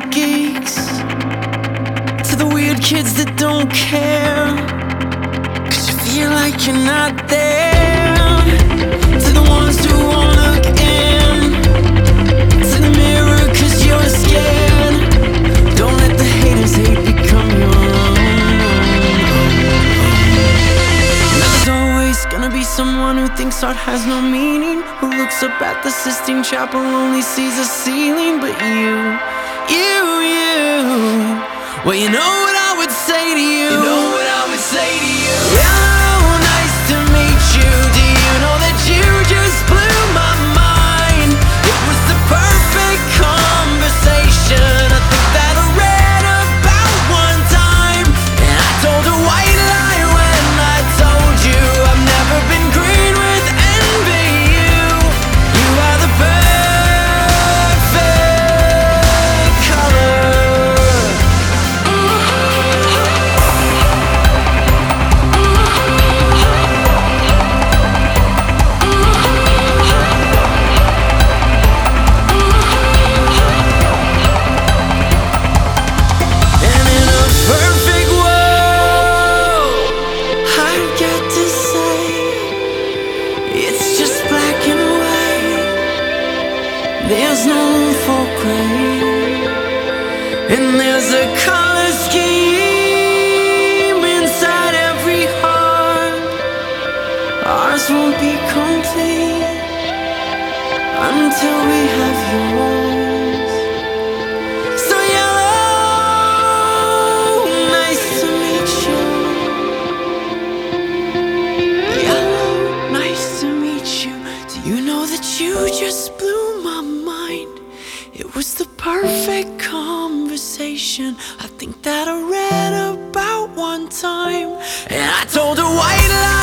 the geeks, to the weird kids that don't care. Cause you feel like you're not there. To the ones who won't look in, to the mirror cause you're scared. Don't let the haters hate become your own. There's always gonna be someone who thinks art has no meaning. Who looks up at the Sistine Chapel, only sees a ceiling. But you, you, you. Well, you know what I would say to you. There's no room for gray, and there's a color scheme inside every heart. Ours won't be complete until we have yours. So yellow, nice to meet you. Yellow, nice to meet you. Do you know that you just perfect conversation. I think that I read about one time, and I told a white lie